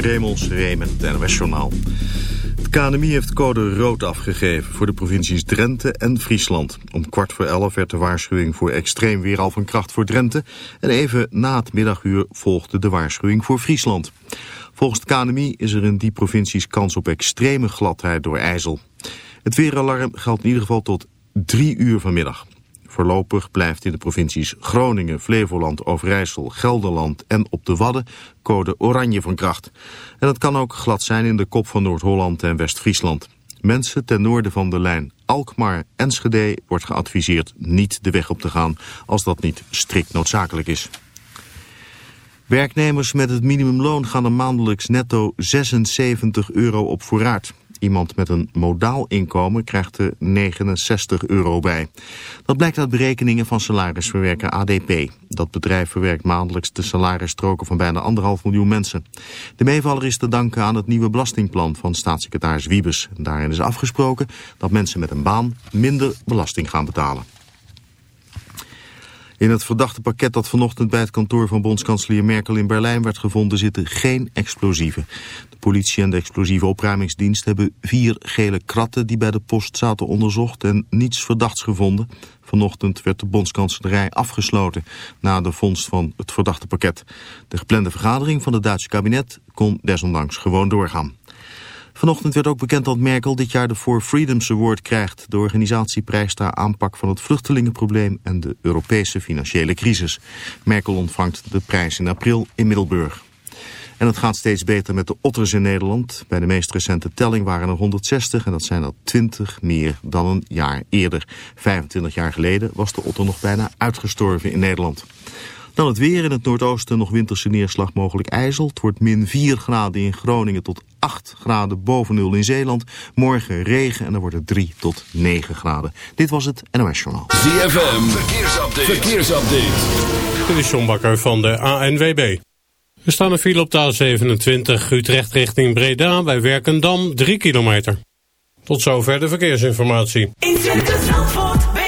Raymond Seré met het NOS Journaal. Het KNMI heeft code rood afgegeven voor de provincies Drenthe en Friesland. Om kwart voor elf werd de waarschuwing voor extreem weer al van kracht voor Drenthe. En even na het middaguur volgde de waarschuwing voor Friesland. Volgens het KNMI is er in die provincies kans op extreme gladheid door ijzel. Het weeralarm geldt in ieder geval tot drie uur vanmiddag. Voorlopig blijft in de provincies Groningen, Flevoland, Overijssel, Gelderland en op de Wadden code oranje van kracht. En dat kan ook glad zijn in de kop van Noord-Holland en West-Friesland. Mensen ten noorden van de lijn Alkmaar-Enschede wordt geadviseerd niet de weg op te gaan als dat niet strikt noodzakelijk is. Werknemers met het minimumloon gaan er maandelijks netto 76 euro op vooruit. Iemand met een modaal inkomen krijgt er 69 euro bij. Dat blijkt uit berekeningen van salarisverwerker ADP. Dat bedrijf verwerkt maandelijks de salarisstroken van bijna anderhalf miljoen mensen. De meevaller is te danken aan het nieuwe belastingplan van staatssecretaris Wiebes. Daarin is afgesproken dat mensen met een baan minder belasting gaan betalen. In het verdachte pakket dat vanochtend bij het kantoor van bondskanselier Merkel in Berlijn werd gevonden zitten geen explosieven. De politie en de explosieve opruimingsdienst hebben vier gele kratten die bij de post zaten onderzocht en niets verdachts gevonden. Vanochtend werd de bondskanselarij afgesloten na de vondst van het verdachte pakket. De geplande vergadering van het Duitse kabinet kon desondanks gewoon doorgaan. Vanochtend werd ook bekend dat Merkel dit jaar de For Freedoms Award krijgt. De organisatie prijst haar aanpak van het vluchtelingenprobleem en de Europese financiële crisis. Merkel ontvangt de prijs in april in Middelburg. En het gaat steeds beter met de otters in Nederland. Bij de meest recente telling waren er 160 en dat zijn er 20 meer dan een jaar eerder. 25 jaar geleden was de otter nog bijna uitgestorven in Nederland. Dan het weer in het noordoosten nog winterse neerslag mogelijk ijzel. Het wordt min 4 graden in Groningen tot 8 graden boven nul in Zeeland. Morgen regen en dan wordt het 3 tot 9 graden. Dit was het NOS Journaal. ZFM, verkeersupdate. verkeersupdate. Dit is John Bakker van de ANWB. Er staan een file op de A27 Utrecht richting Breda bij Werkendam 3 kilometer. Tot zover de verkeersinformatie. In Zandvoort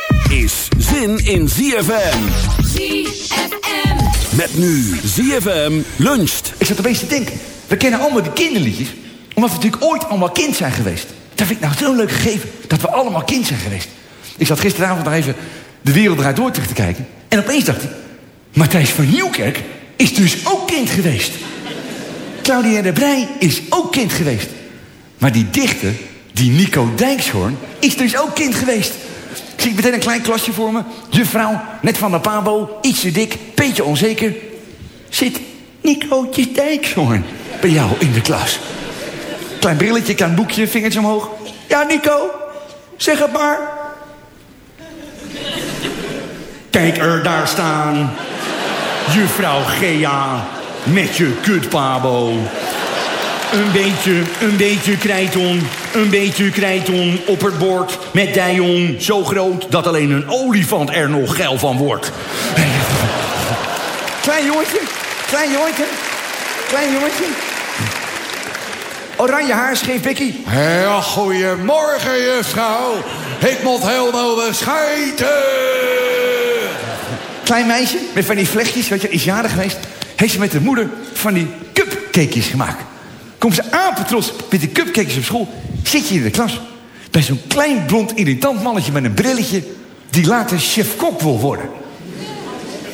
is zin in ZFM. ZFM. Met nu ZFM luncht. Ik zat opeens te denken. We kennen allemaal die kinderliedjes. Omdat we natuurlijk ooit allemaal kind zijn geweest. Dat vind ik nou zo'n leuk gegeven. Dat we allemaal kind zijn geweest. Ik zat gisteravond nog even de wereld eruit door terug te kijken. En opeens dacht ik... Matthijs van Nieuwkerk is dus ook kind geweest. Claudia de Brij is ook kind geweest. Maar die dichter, die Nico Dijkshoorn, is dus ook kind geweest. Ik zie meteen een klein klasje voor me. Juffrouw, net van de pabo, iets te dik, beetje onzeker. Zit Nicootje Dijkshoorn bij jou in de klas? Klein brilletje, klein boekje, vingertje omhoog. Ja, Nico, zeg het maar. Kijk er daar staan. Juffrouw Gea, met je kutpabo. Een beetje, een beetje krijton, een beetje krijton op het bord met dijon zo groot dat alleen een olifant er nog geil van wordt. Klein jongetje, klein jongetje, klein jongetje. oranje haar, scheef Becky. Ja, goedemorgen, juffrouw. Ik moet heel nodig schijten. Klein meisje met van die vlechtjes, weet je, is jarig geweest. Heeft ze met de moeder van die cupcakejes gemaakt. Komt ze apetrots met die cupcakejes op school. Zit je in de klas. Bij zo'n klein blond irritant mannetje met een brilletje... die later chef-kok wil worden.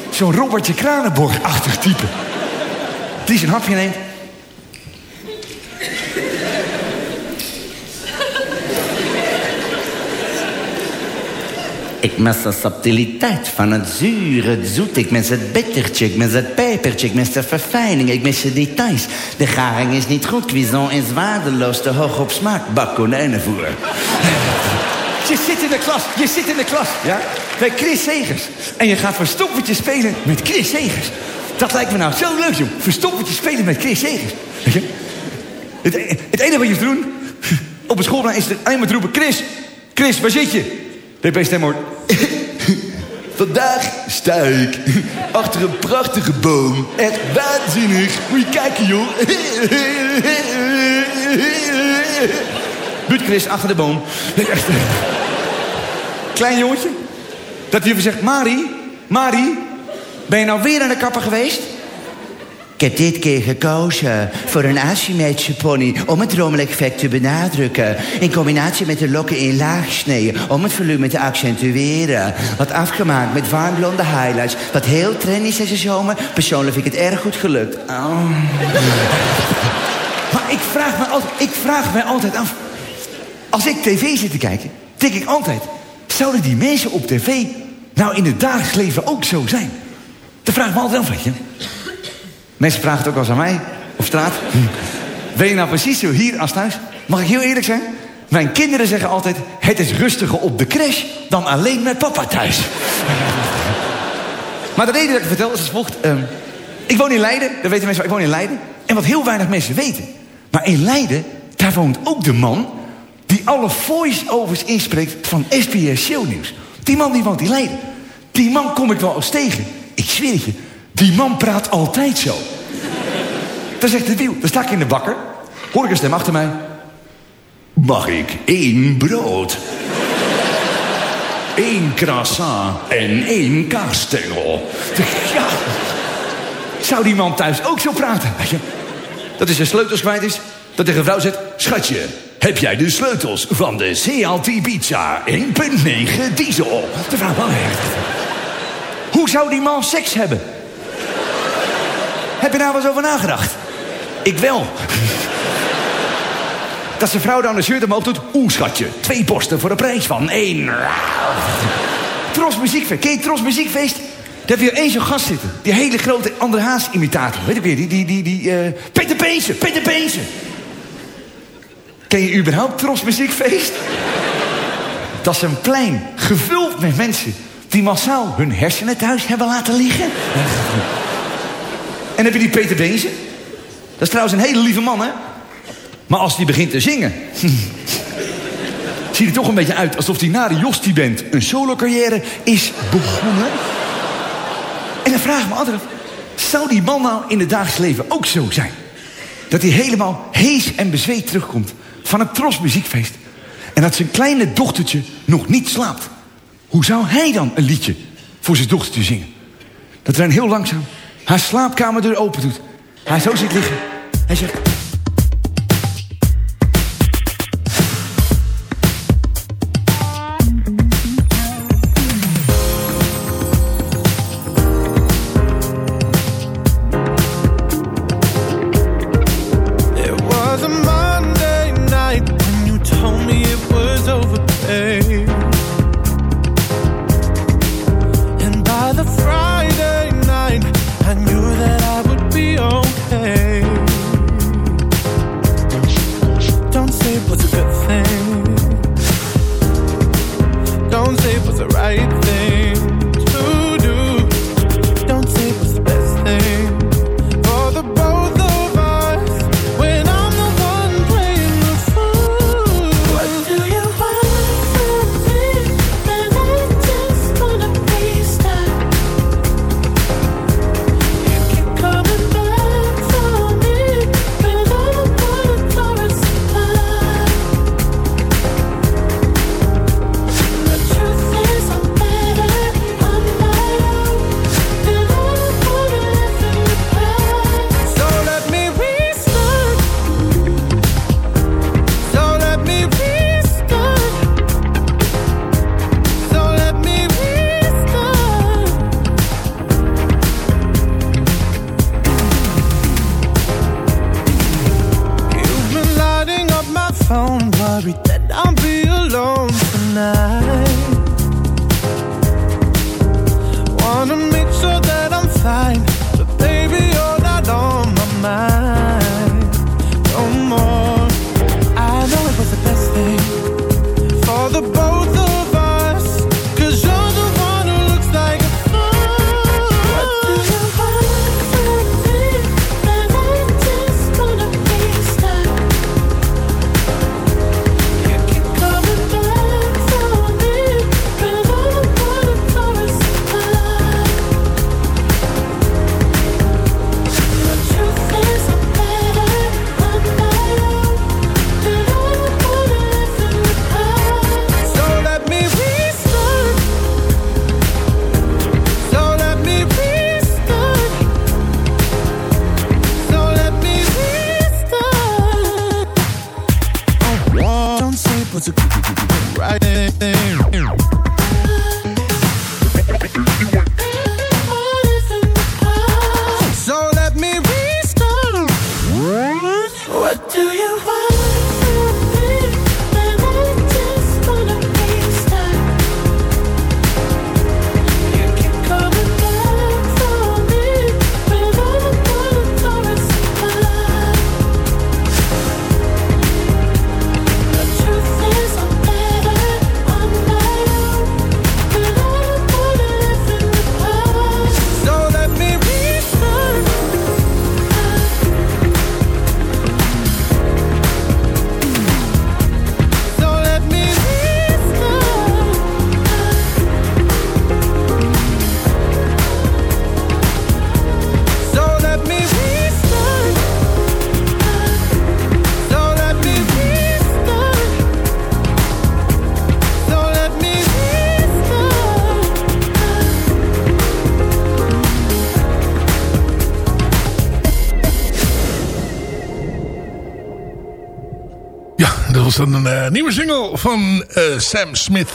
Zo'n Robertje Kranenborg-achtig type. Die zijn hapje neemt. Ik mis de subtiliteit van het zuur, het zoet. Ik mis het bittertje, ik mis het pepertje, ik mis de verfijning, ik mis de details. De garing is niet goed, cuisson is waardeloos, te hoog op smaak. Bak konijnenvoer. Je zit in de klas, je zit in de klas, ja? Bij Chris Segers. En je gaat verstoppertje spelen met Chris Segers. Dat lijkt me nou zo leuk, joh. Verstoppertje spelen met Chris Segers. Weet je? Het, het enige wat je hoeft te doen... op een schoolplein is alleen maar te roepen... Chris, Chris, waar zit je? DP-stem hoort... Vandaag sta ik achter een prachtige boom. Echt waanzinnig. Moet je kijken, joh. Buurt Chris achter de boom. Klein jongetje. Dat hij even zegt, Mari, Mari, ben je nou weer aan de kapper geweest? Ik heb dit keer gekozen voor een asymmetrische pony om het rommel-effect te benadrukken. In combinatie met de lokken in laagsnee om het volume te accentueren. Wat afgemaakt met warmblonde highlights. Wat heel trendy is deze zomer. Persoonlijk vind ik het erg goed gelukt. Oh. Maar ik vraag me altijd, ik vraag me altijd af. Als ik tv zit te kijken, denk ik altijd... zouden die mensen op tv nou in het dagelijks leven ook zo zijn? Dat vraag ik me altijd af, weet je. Mensen vragen het ook wel eens aan mij, op straat. Ben je nou precies zo hier als thuis? Mag ik heel eerlijk zijn? Mijn kinderen zeggen altijd... het is rustiger op de crash dan alleen met papa thuis. maar de reden dat ik het vertel is als volgt. Ehm, ik woon in Leiden, dat weten mensen ik woon in Leiden. En wat heel weinig mensen weten... maar in Leiden, daar woont ook de man... die alle voice-overs inspreekt van SBS Shownieuws. Die man die woont in Leiden. Die man kom ik wel eens tegen. Ik zweer het je, die man praat altijd zo. Dan zegt de wiel, dan sta ik in de bakker. Hoor ik een stem achter mij. Mag ik één brood? Eén croissant en één kaasstengel. Ja. Zou die man thuis ook zo praten? Dat hij zijn sleutels kwijt is. Dat tegen een vrouw zegt... Schatje, heb jij de sleutels van de CLT Pizza 1.9 diesel? De vrouw. Hoe zou die man seks hebben? Heb je daar wel eens over nagedacht? Ik wel. Dat zijn vrouw dan een shirt omhoog doet. Oeh, schatje, twee borsten voor de prijs van één. Tros Muziekfeest. Je Tros Muziekfeest? Daar heb je één zo'n gast zitten. Die hele grote André Haas imitator. Weet ik weer, die, die, die, die eh, Peter Peensen, Peter. Ken je überhaupt Tros Muziekfeest? Dat is een plein gevuld met mensen... die massaal hun hersenen thuis hebben laten liggen. En heb je die Peter Beense. Dat is trouwens een hele lieve man, hè? Maar als die begint te zingen... ziet er toch een beetje uit alsof hij na de Jostie bent... een solo-carrière is begonnen. En dan vraag ik me altijd zou die man nou in het dagelijks leven ook zo zijn? Dat hij helemaal hees en bezweet terugkomt... van het Tros muziekfeest... en dat zijn kleine dochtertje nog niet slaapt. Hoe zou hij dan een liedje voor zijn dochtertje zingen? Dat hij dan heel langzaam haar slaapkamerdeur open doet. Hij zo zit liggen. Hij zegt... een eh, nieuwe single van eh, Sam Smith.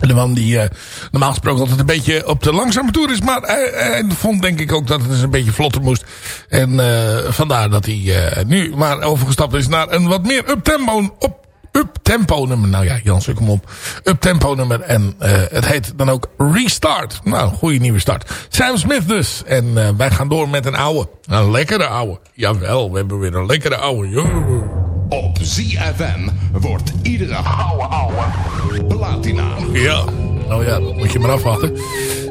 De man die eh, normaal gesproken altijd een beetje op de langzame toer is. Maar hij, vond denk ik ook dat het eens een beetje vlotter moest. En vandaar dat hij nu maar overgestapt is naar een wat meer up-tempo op, up-tempo nummer. Nou ja, Jan, zoek hem op. Up-tempo nummer. En het heet dan ook Restart. Nou, goede nieuwe start. Sam Smith dus. En wij gaan door met een oude. Een lekkere oude. Jawel, we hebben weer een lekkere. Joe. Op ZFM wordt iedere ouwe ouwe platina. Ja, nou ja, moet je maar afwachten.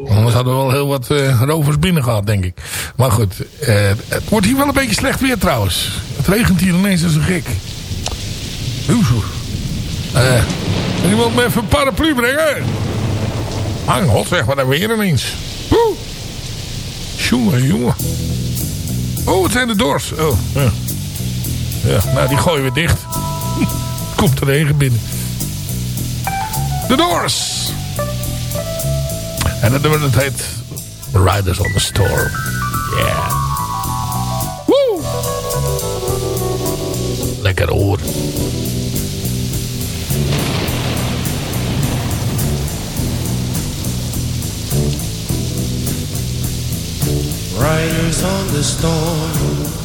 Anders hadden we wel heel wat eh, rovers binnen gehad, denk ik. Maar goed, eh, het wordt hier wel een beetje slecht weer trouwens. Het regent hier ineens als een gek. Oeh. Eh, kan iemand me even een paraplu brengen? Hang, god zeg, wat hebben we hier ineens? Oeh. Jongen, jongen. Oh, het zijn de doors. Oh, ja. Ja, nou die gooien we dicht. Komt er regen binnen. The Doors. En dat nummer dat heet Riders on the Storm. Yeah. Woo! Lekker hoor. Riders on the storm.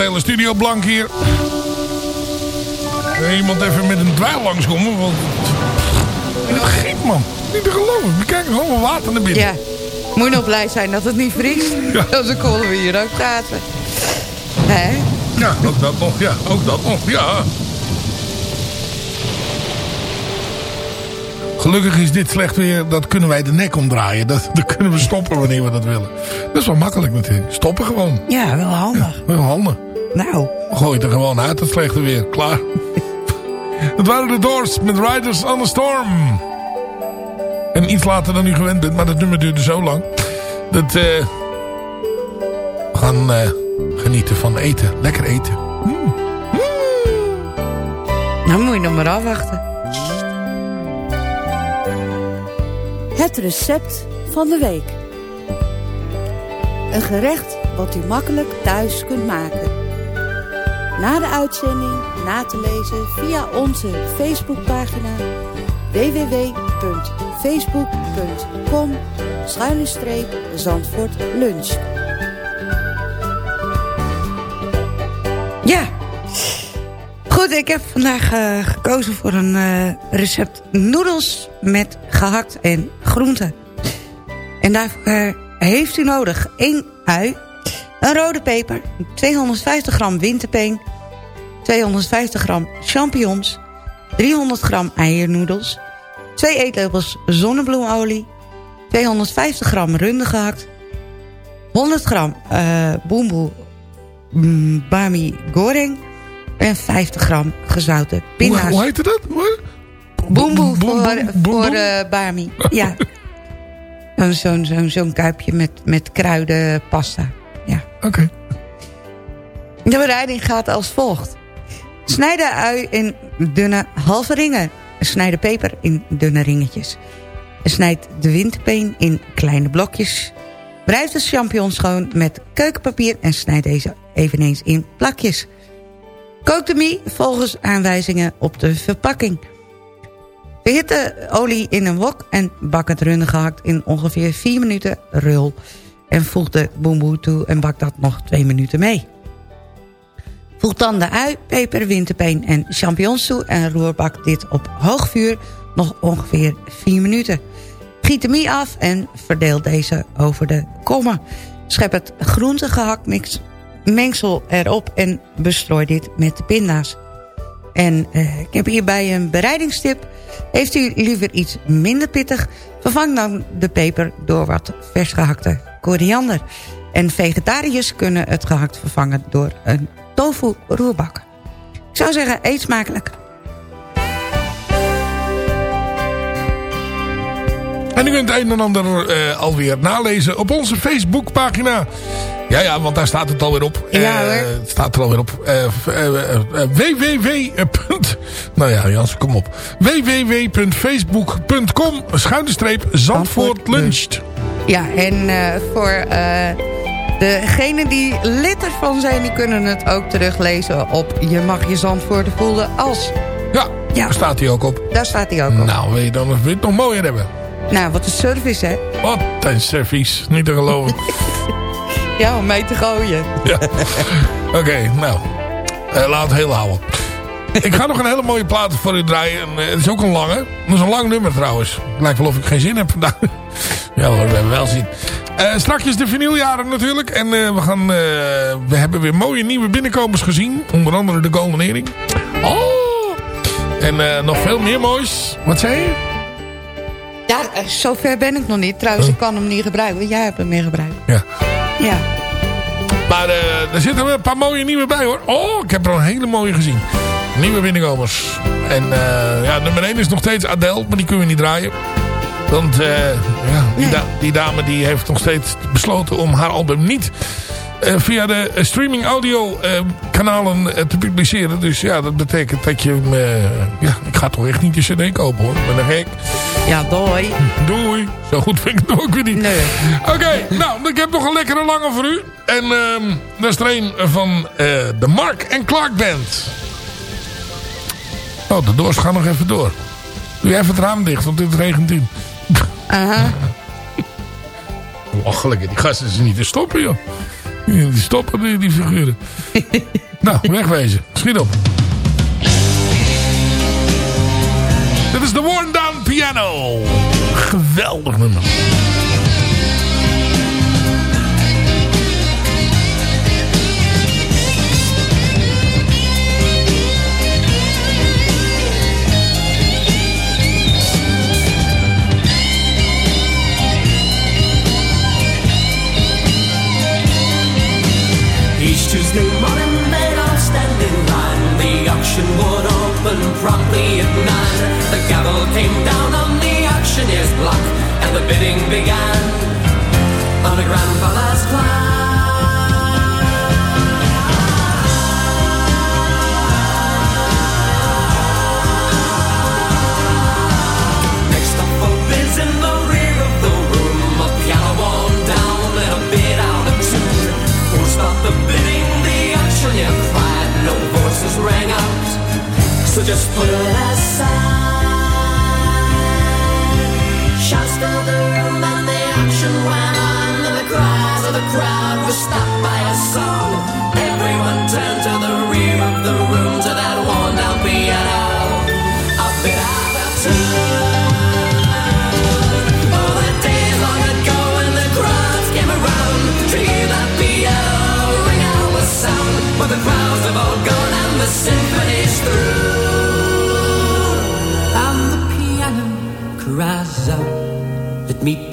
de hele studio blank hier. Er Iemand even met een dweil langskomen, want... Dat gek, man. Niet te geloven. We kijken gewoon water naar binnen. Ja, moet je nog blij zijn dat het niet vriest. Dan konden we hier ook praten. Hè? Ja, ook dat nog. Ja, ook dat nog. Ja. Gelukkig is dit slecht weer. Dat kunnen wij de nek omdraaien. Dat, dat kunnen we stoppen wanneer we dat willen. Dat is wel makkelijk natuurlijk. Stoppen gewoon. Ja, wel handig. Wel handig. Nou. Gooi het er gewoon uit, het slechte weer. Klaar. Het waren de Doors met Riders on the Storm. En iets later dan u gewend bent, maar dat nummer duurde zo lang. Dat eh, we gaan eh, genieten van eten. Lekker eten. Mm. Mm. Nou moet je nog maar afwachten. Het recept van de week. Een gerecht wat u makkelijk thuis kunt maken. Na de uitzending na te lezen via onze Facebookpagina www.facebook.com Zandvoort Lunch. Ja. Goed, ik heb vandaag eh, gekozen voor een eh, recept noedels met gehakt en groenten. En daarvoor heeft u nodig 1 ui, een rode peper, 250 gram winterpeen, 250 gram champignons, 300 gram eiernoedels, 2 eetlepels zonnebloemolie, 250 gram runde gehakt, 100 gram eh boemboe mm, bami goreng en 50 gram gezouten pinda's. Hoe, hoe heette dat? Boemboe voor, voor eh, bami. Ja. Zo'n zo'n zo'n zo'n kuipje met, met kruidenpasta. Ja. Oké. De bereiding gaat als volgt. Snijd de ui in dunne halve ringen. Snijd de peper in dunne ringetjes. Snijd de winterpeen in kleine blokjes. Wrijf de champignons schoon met keukenpapier en snijd deze eveneens in plakjes. Kook de mie volgens aanwijzingen op de verpakking. Verhit de olie in een wok en bak het runde gehakt in ongeveer 4 minuten rul. En voeg de boemboe toe en bak dat nog 2 minuten mee. Voeg dan de ui, peper, winterpeen en champignons toe... en roerbak dit op hoog vuur nog ongeveer 4 minuten. Giet de mie af en verdeel deze over de kommen. Schep het groentegehakt mengsel erop en bestrooi dit met de pinda's. En eh, ik heb hierbij een bereidingstip. Heeft u liever iets minder pittig... vervang dan de peper door wat vers gehakte koriander. En vegetariërs kunnen het gehakt vervangen door een tofu roerbak. Ik zou zeggen, eet smakelijk. En u kunt het een en ander eh, alweer nalezen op onze Facebookpagina. Ja, ja, want daar staat het alweer op. Ja, Eh, hoor. het staat er alweer op. Eh, www. Nou ja, Jans, kom op. www.facebook.com schuine streep Zandvoort luncht. Ja, en voor degenen die lid ervan zijn... die kunnen het ook teruglezen op Je mag je Zandvoorten voelen als... Ja, daar staat hij ook op. Daar staat hij ook op. Nou, wil je dan wil je het nog mooier hebben? Nou, wat een service, hè? Wat een servies. Niet te geloven. Ja, om mee te gooien. Ja. Oké, nou. eh, laat het heel houden. ik ga nog een hele mooie plaat voor u draaien. En, eh, het is ook een lange. Dat is een lang nummer trouwens. Lijkt wel of ik geen zin heb vandaag. ja hoor, we hebben wel zin. Eh strakjes de vinyljaren natuurlijk. En eh, we, gaan, eh, we hebben weer mooie nieuwe binnenkomers gezien. Onder andere de Golden Earring. Oh! En nog veel meer moois. Wat zei je? Ja, zover ben ik nog niet. Trouwens, ik kan hem niet gebruiken. Want jij hebt hem meer gebruikt. Ja. Ja. Maar er zitten wel een paar mooie nieuwe bij hoor. Oh, ik heb er al een hele mooie gezien. Nieuwe binnenkomers. En ja, nummer 1 is nog steeds Adele, maar die kunnen we niet draaien. Want eh, ja, die, da- die dame die heeft nog steeds besloten om haar album niet eh, via de eh, streaming audio kanalen te publiceren. Dus ja, dat betekent dat je hem... ja, ik ga toch echt niet je cd kopen hoor. Ik ben een gek. Ja, doei. Doei. Zo goed vind ik het ook weer niet. Nee. Oké, nou, ik heb nog een lekkere lange voor u. En ehm dat is er een van de Mark en Clark Band. Oh, de doors gaan nog even door. Doe even het raam dicht, want dit regent in. Aha. Lachelijk, die gasten zijn niet te stoppen, joh. Die stoppen, die, die figuren. nou, wegwezen. Schiet op. Dit is de Worn Down Piano. Geweldig nummer. New no modern men all stand in line. The auction would open promptly at nine. The gavel came down on the auctioneer's block, and the bidding began on a grandfather's plan. stop the bidding trillion pride, no voices rang out. So just put it aside. Shouts filled the room and the action went on, and the cries of the crowd were stopped.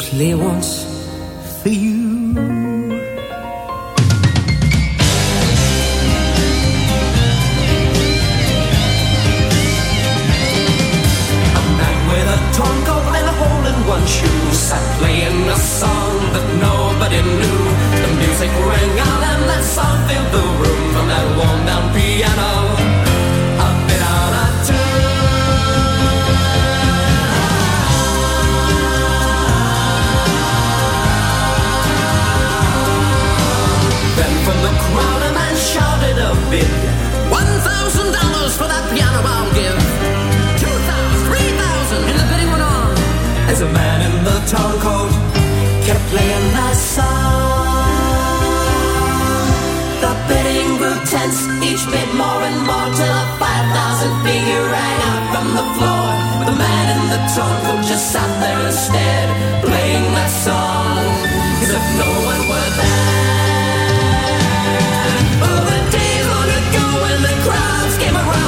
Play once for you. Coat kept playing that song. The bidding grew tense, each bid more and more till a five thousand figure rang out from the floor. The man in the town coat just sat there instead, playing that song as if no one were there. Oh, the days long ago when the crowds came around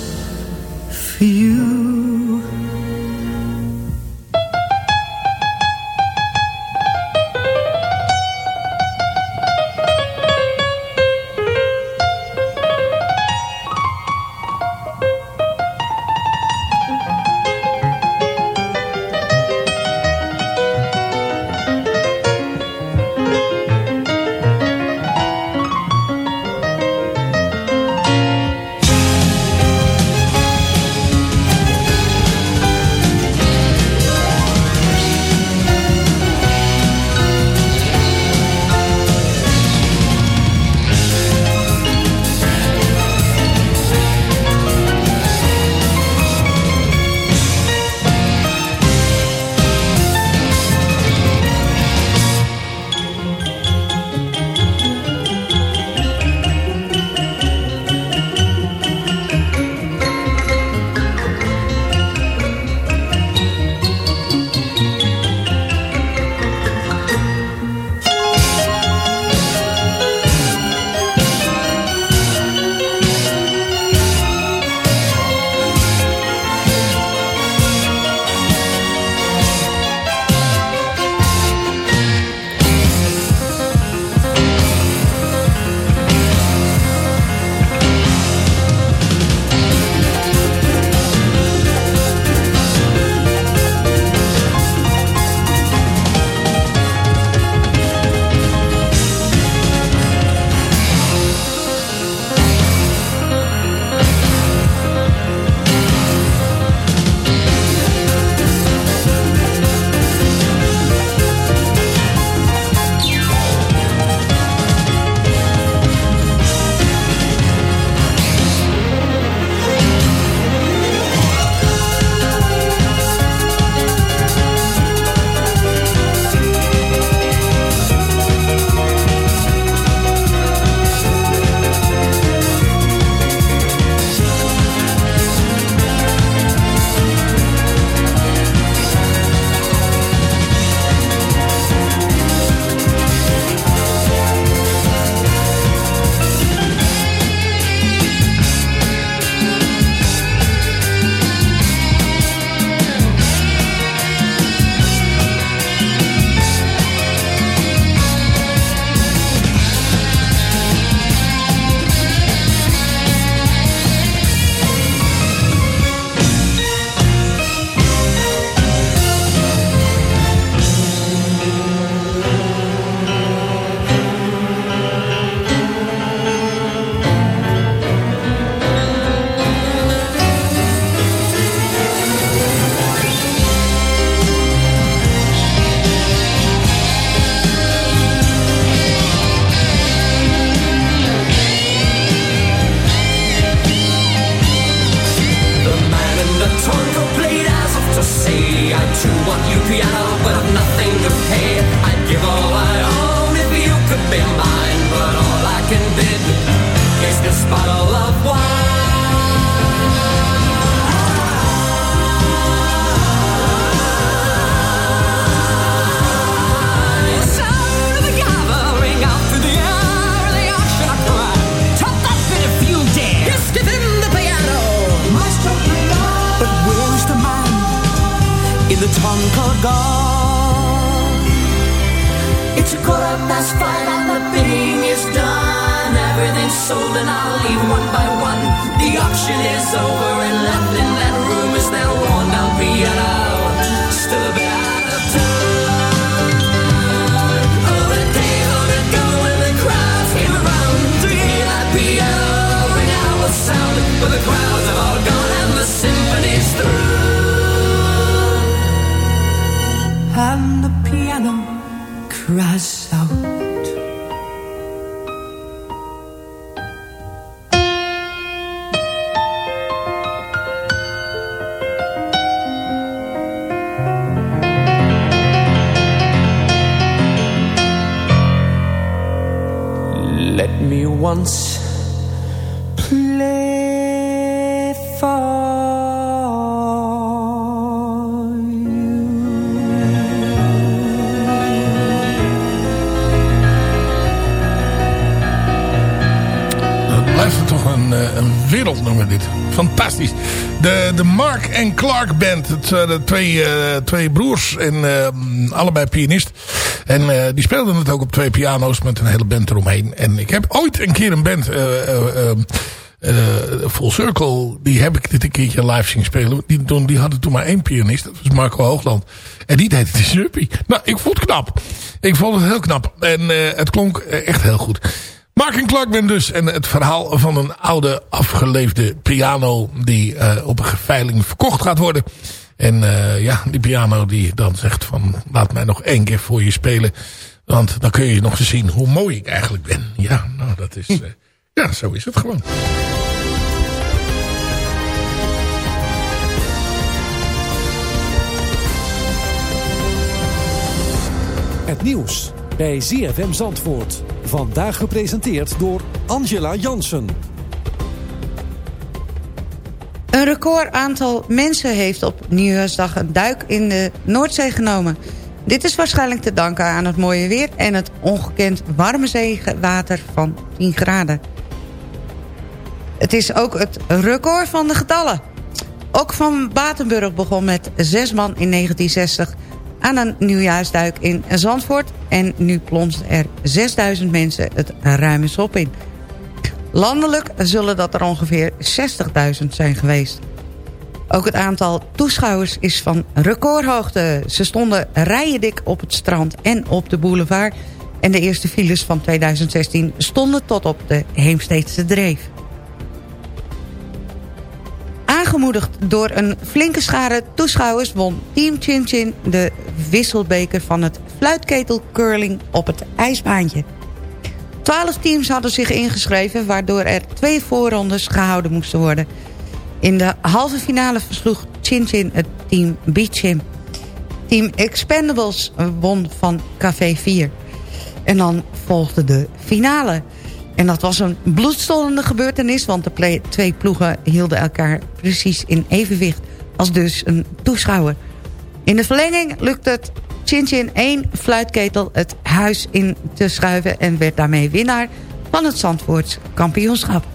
five and the bidding is done. Everything's sold and I'll leave one by one. The auction is over and left in that room is that worn down piano. Still a bit out of tune. Oh, the day of the go when the crowd came around to that piano ring out with sound. But the crowds have all gone and the symphony's through. And the piano let me once wereldnummer dit. Fantastisch. De, de Mark en Clark Band. Het zijn de twee, eh, twee broers en eh, allebei pianist. En eh, die speelden het ook op twee piano's met een hele band eromheen. En ik heb ooit een keer een band... eh, eh, eh, eh, Full Circle, die heb ik dit een keertje live zien spelen. Die, die hadden toen maar één pianist, dat was Marco Hoogland. En die deed het in Zuppie. Nou, ik vond het knap. Ik vond het heel knap. En eh, het klonk eh, echt heel goed. Mark ben dus. En het verhaal van een oude afgeleefde piano die eh, op een geveiling verkocht gaat worden. En eh, ja, die piano die dan zegt van laat mij nog één keer voor je spelen. Want dan kun je nog eens zien hoe mooi ik eigenlijk ben. Ja, nou dat is... eh, ja, zo is het gewoon. Het nieuws bij ZFM Zandvoort. Vandaag gepresenteerd door Angela Jansen. Een record aantal mensen heeft op Nieuwjaarsdag een duik in de Noordzee genomen. Dit is waarschijnlijk te danken aan het mooie weer en het ongekend warme zeewater van 10 graden. Het is ook het record van de getallen. Ook van Batenburg begon met zes man in 1960 aan een nieuwjaarsduik in Zandvoort. En nu plonst er 6000 mensen het ruime sop in. Landelijk zullen dat er ongeveer 60.000 zijn geweest. Ook het aantal toeschouwers is van recordhoogte. Ze stonden rijendik op het strand en op de boulevard. En de eerste files van 2016 stonden tot op de Heemsteedse Dreef. Aangemoedigd door een flinke schare toeschouwers... won Team Chin Chin de wisselbeker van het fluitketel curling op het ijsbaantje. Twaalf teams hadden zich ingeschreven... waardoor er twee voorrondes gehouden moesten worden. In de halve finale versloeg Chin Chin het team Beach Gym. Team Expendables won van Café 4. En dan volgde de finale... En dat was een bloedstollende gebeurtenis... want de twee ploegen hielden elkaar precies in evenwicht... als dus een toeschouwer. In de verlenging lukte het Chin Chin één fluitketel het huis in te schuiven... en werd daarmee winnaar van het Zandvoorts kampioenschap.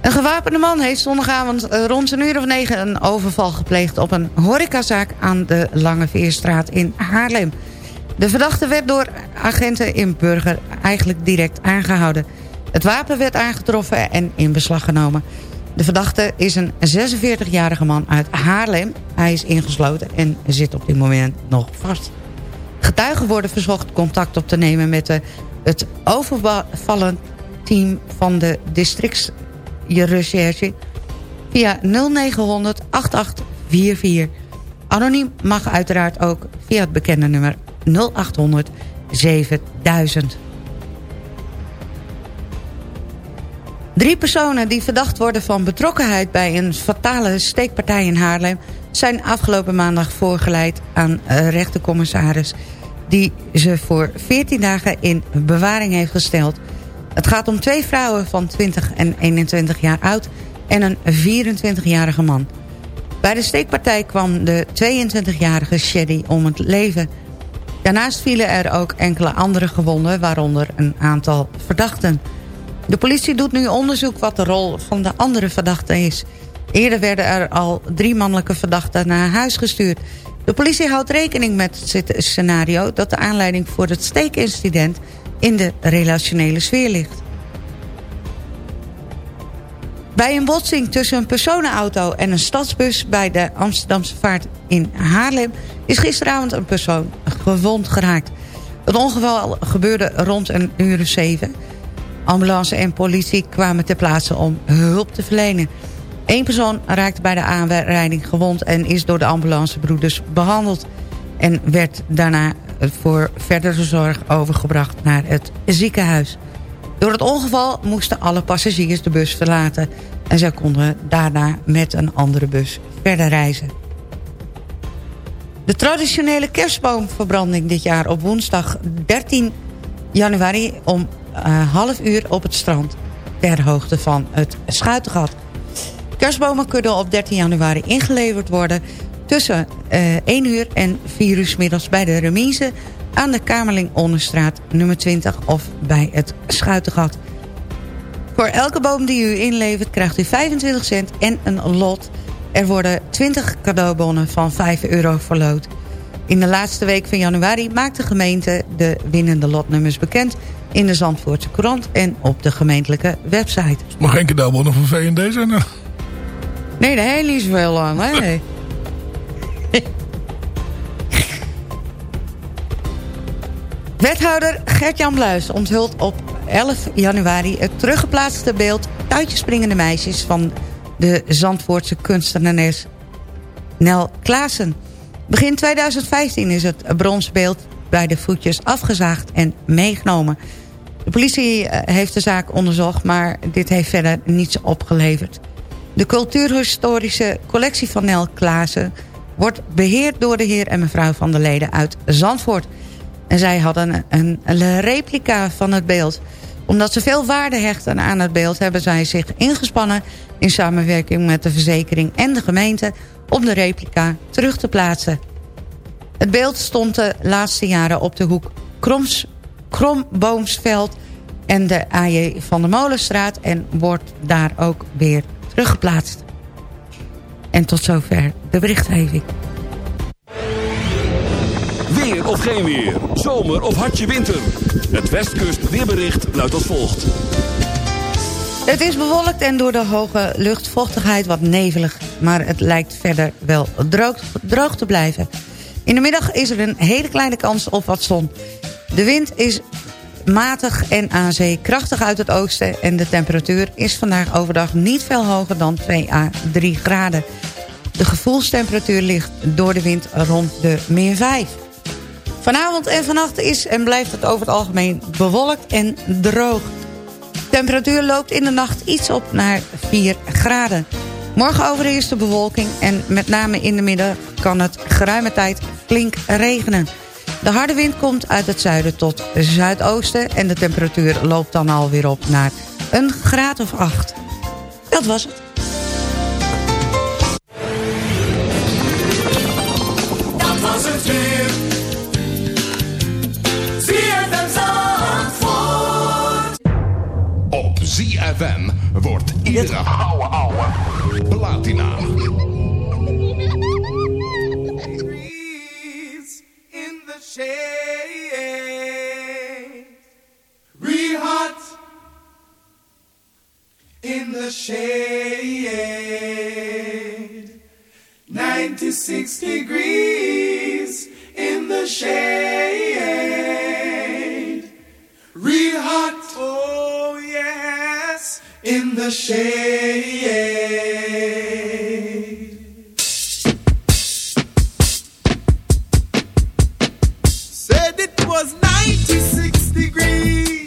Een gewapende man heeft zondagavond eh, rond een uur of negen... een overval gepleegd op een horecazaak aan de Lange Veerstraat in Haarlem... De verdachte werd door agenten in Burger eigenlijk direct aangehouden. Het wapen werd aangetroffen en in beslag genomen. De verdachte is een 46-jarige man uit Haarlem. Hij is ingesloten en zit op dit moment nog vast. Getuigen worden verzocht contact op te nemen met het overvallen team van de districtsrecherche via 0900 8844. Anoniem mag uiteraard ook via het bekende nummer 0800 7000. Drie personen die verdacht worden van betrokkenheid... bij een fatale steekpartij in Haarlem... zijn afgelopen maandag voorgeleid aan een rechtercommissaris... die ze voor 14 dagen in bewaring heeft gesteld. Het gaat om twee vrouwen van 20 en 21 jaar oud... en een 24-jarige man. Bij de steekpartij kwam de 22-jarige Shady om het leven... Daarnaast vielen er ook enkele andere gewonden, waaronder een aantal verdachten. De politie doet nu onderzoek wat de rol van de andere verdachten is. Eerder werden er al drie mannelijke verdachten naar huis gestuurd. De politie houdt rekening met het scenario... dat de aanleiding voor het steekincident in de relationele sfeer ligt. Bij een botsing tussen een personenauto en een stadsbus... bij de Amsterdamse vaart in Haarlem... is gisteravond een persoon gewond geraakt. Het ongeval gebeurde rond een uur of zeven. Ambulance en politie kwamen ter plaatse om hulp te verlenen. Eén persoon raakte bij de aanrijding gewond... en is door de ambulancebroeders behandeld... en werd daarna voor verdere zorg overgebracht naar het ziekenhuis. Door het ongeval moesten alle passagiers de bus verlaten... en zij konden daarna met een andere bus verder reizen. De traditionele kerstboomverbranding dit jaar op woensdag 13 januari... om uh, half uur op het strand ter hoogte van het Schuitengat. Kerstbomen kunnen op 13 januari ingeleverd worden... tussen uh, 1 uur en 4 uur middags bij de remise... aan de Kamerling Onderstraat nummer 20 of bij het Schuitengat. Voor elke boom die u inlevert krijgt u 25 cent en een lot. Er worden 20 cadeaubonnen van 5 euro verloot. In de laatste week van januari maakt de gemeente de winnende lotnummers bekend... in de Zandvoortse krant en op de gemeentelijke website. Maar geen cadeaubonnen van V&D zijn? Nee, daar heeft niet zoveel aan. Hè? Wethouder Gert-Jan Bluis onthult op 11 januari... het teruggeplaatste beeld Tuitjespringende meisjes... van de Zandvoortse kunstenares Nel Klaassen. Begin 2015 is het bronsbeeld bij de voetjes afgezaagd en meegenomen. De politie eh, heeft de zaak onderzocht, maar dit heeft verder niets opgeleverd. De cultuurhistorische collectie van Nel Klaassen... wordt beheerd door de heer en mevrouw van der Leden uit Zandvoort. En zij hadden een, een replica van het beeld. Omdat ze veel waarde hechten aan het beeld... hebben zij zich ingespannen in samenwerking met de verzekering en de gemeente... om de replica terug te plaatsen. Het beeld stond de laatste jaren op de hoek Kroms, Kromboomsveld... en de AJ van de Molenstraat... en wordt daar ook weer teruggeplaatst. En tot zover de berichtgeving. Weer of geen weer, zomer of hartje winter. Het Westkust weerbericht luidt als volgt. Het is bewolkt en door de hoge luchtvochtigheid wat nevelig. Maar het lijkt verder wel droog, te blijven. In de middag is er een hele kleine kans op wat zon. De wind is matig en aan zee krachtig uit het oosten... en de temperatuur is vandaag overdag niet veel hoger dan 2 à 3 graden. De gevoelstemperatuur ligt door de wind rond de min 5. Vanavond en vannacht is en blijft het over het algemeen bewolkt en droog. De temperatuur loopt in de nacht iets op naar 4 graden. Morgen overheerst de bewolking en met name in de middag kan het geruime tijd flink regenen. De harde wind komt uit het zuiden tot zuidoosten... en de temperatuur loopt dan alweer op naar een graad of acht. Dat was het. ZFM wordt iedere ouwe ouwe platina. in the shade. In the shade. 96 degrees in the shade. Real hot, oh yes, in the shade. Said it was 96 degrees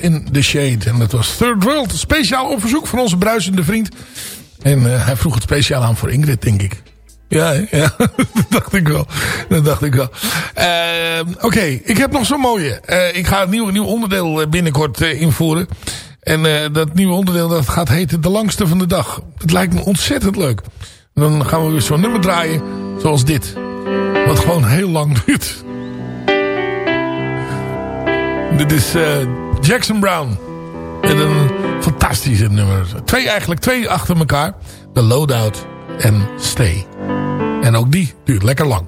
in the Shade. En dat was Third World. Speciaal op verzoek van onze bruisende vriend. En eh, hij vroeg het speciaal aan voor Ingrid, denk ik. Ja, ja. dat dacht ik wel. Dat dacht ik wel. Eh, Oké, ik heb nog zo'n mooie. Eh, ik ga een nieuw, nieuw onderdeel binnenkort invoeren. En dat nieuwe onderdeel dat gaat heten De Langste van de Dag. Het lijkt me ontzettend leuk. Dan gaan we weer zo'n nummer draaien zoals dit. Wat gewoon heel lang duurt. Dit is Jackson Brown. Met een fantastische nummer. Twee eigenlijk, twee achter elkaar. The Loadout en Stay. En ook die duurt lekker lang.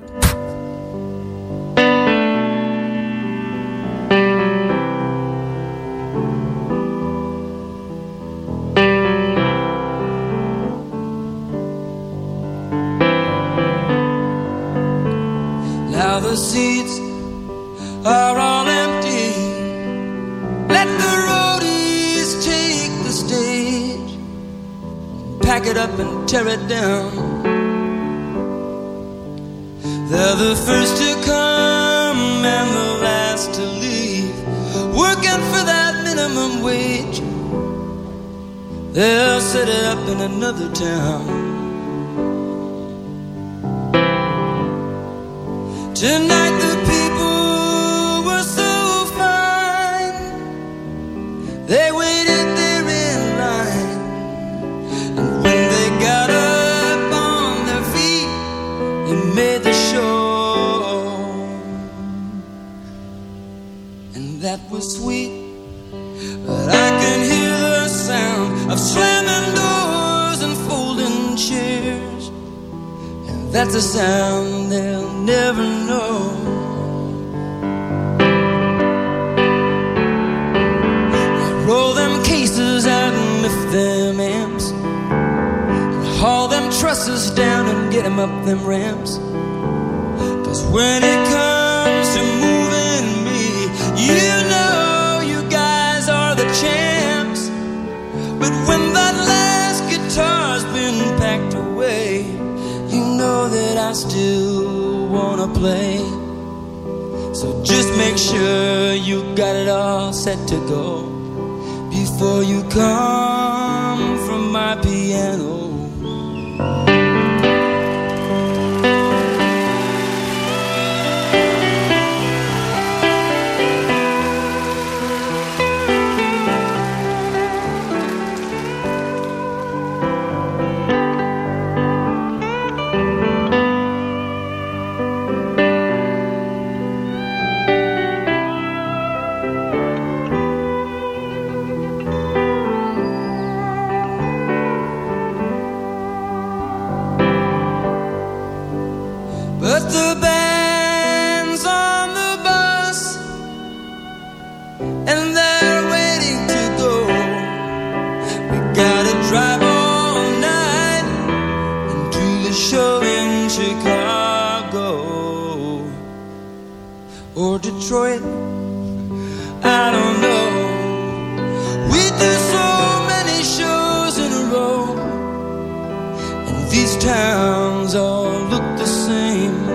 It up and tear it down. They're the first to come and the last to leave. Working for that minimum wage. They'll set it up in another town. Tonight the people were so fine. They waited sweet. But I can hear the sound of slamming doors and folding chairs. And that's a sound they'll never know. Roll them cases out and lift them amps. And haul them trusses down and get them up them ramps. Cause when it comes still wanna play. So just make sure you got it all set to go before you come from my piano. Or Detroit. I don't know. We do so many shows in a row, and these towns all look the same.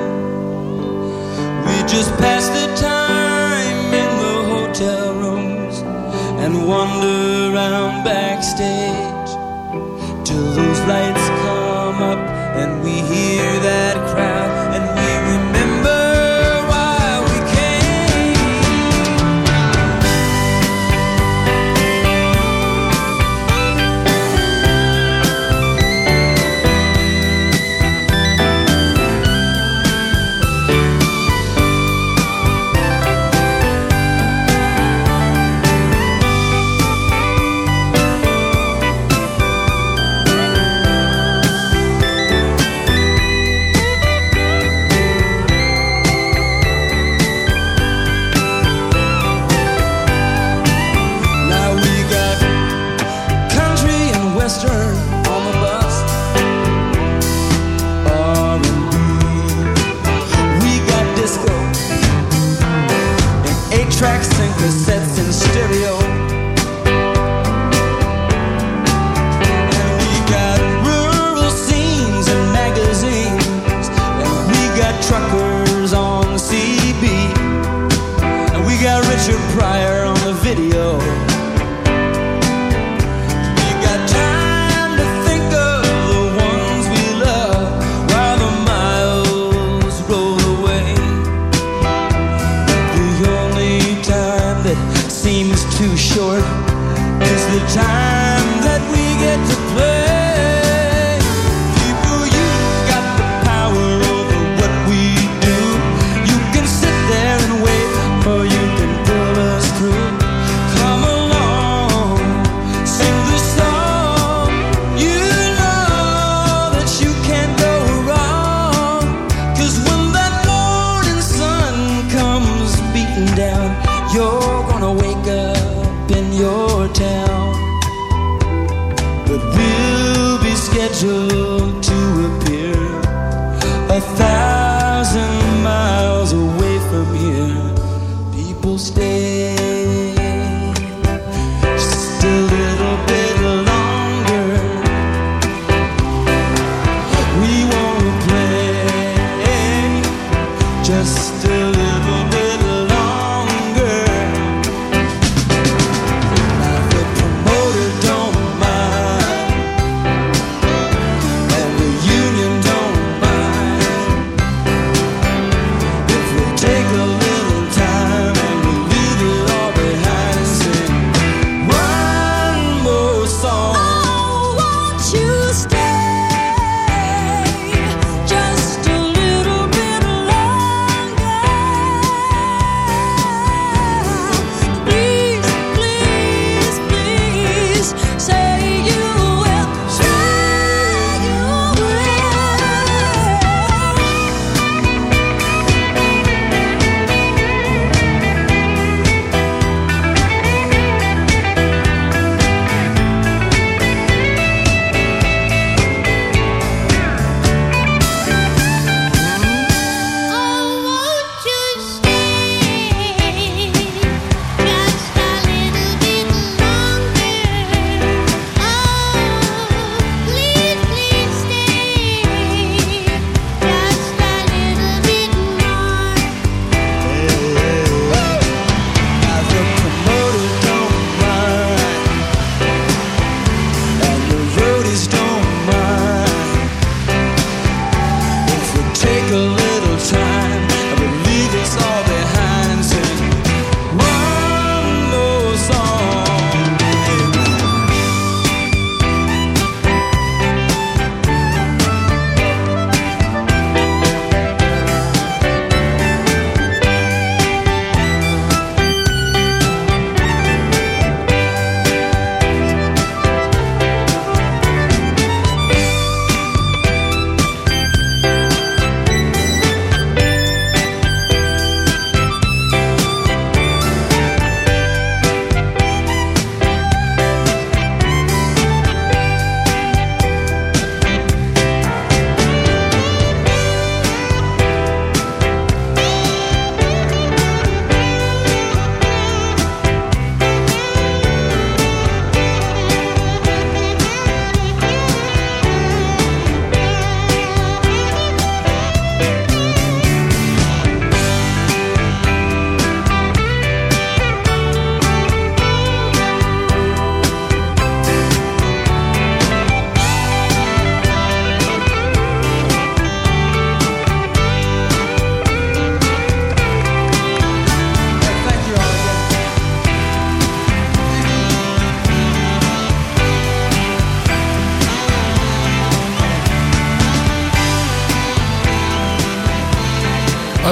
We just pass the time in the hotel rooms and wander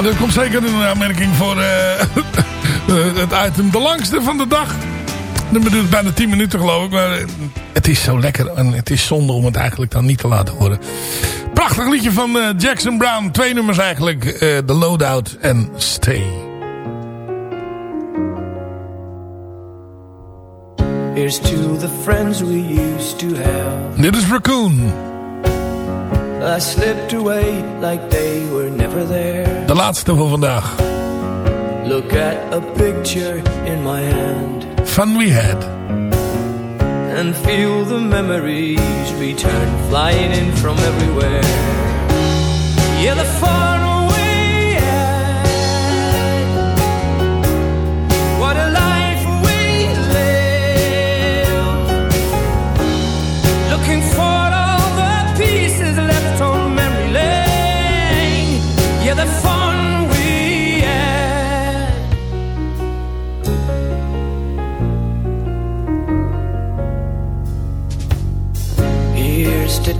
Dat komt zeker een aanmerking voor eh, het item de langste van de dag. Dat bedoelt bijna 10 minuten geloof ik. Maar eh, het is zo lekker en het is zonde om het eigenlijk dan niet te laten horen. Prachtig liedje van eh, Jackson Brown. Twee nummers eigenlijk. eh, The Loadout en Stay. Here's to the friends we used to have. Dit is Raccoon. I slipped away like they were never there. De laatste van vandaag. Look at a picture in my hand Fun we had. and feel the memories return flying in from everywhere. Yeah, the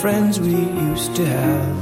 friends we used to have.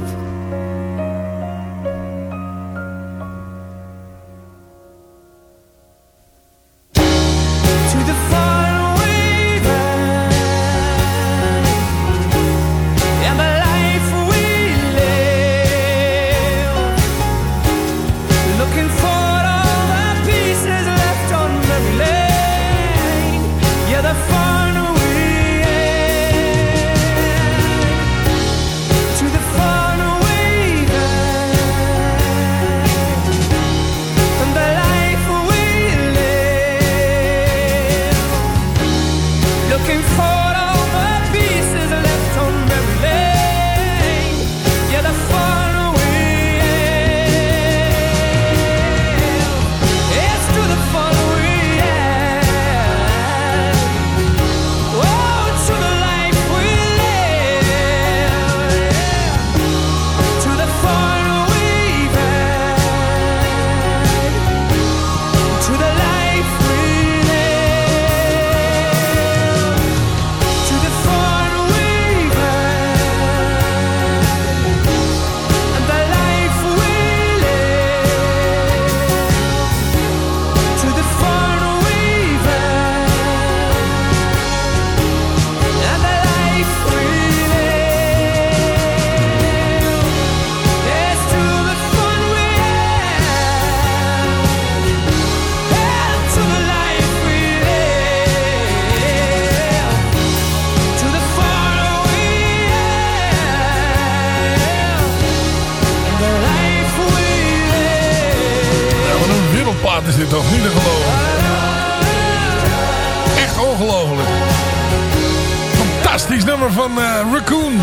Fantastisch nummer van eh, Raccoon.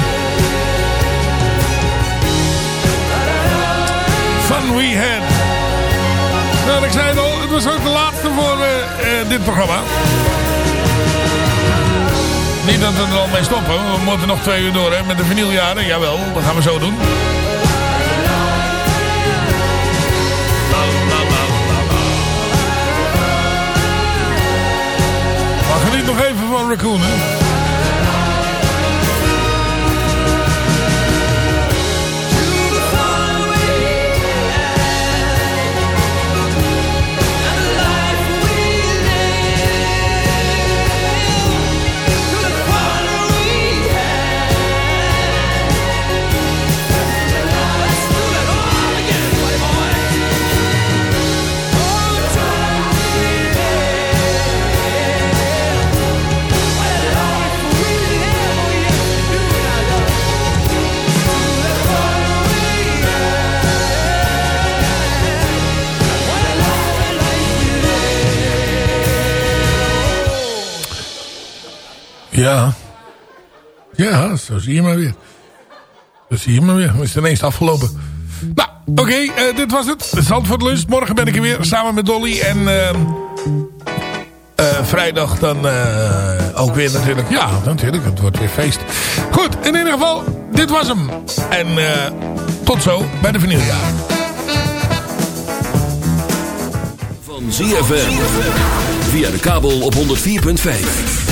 Fun We Had. Nou, ik zei het al, het was ook de laatste voor eh, eh, dit programma. Niet dat we er al mee stoppen. We moeten nog twee uur door hè, met de vinyljaren. Jawel, dat gaan we zo doen. Maar geniet nog even van Raccoon. Ja. Ja, zo zie je maar weer. Zo zie je maar weer. Is het ineens afgelopen. Nou, oké. eh, dit was het. Zandvoort Lunch. Morgen ben ik er weer samen met Dolly. En ehm, eh, vrijdag dan eh, ook weer natuurlijk. Ja, natuurlijk. Het wordt weer feest. Goed, in ieder geval. Dit was hem. En tot zo bij de vanillejaar. Van ZFM. Via de kabel op 104.5.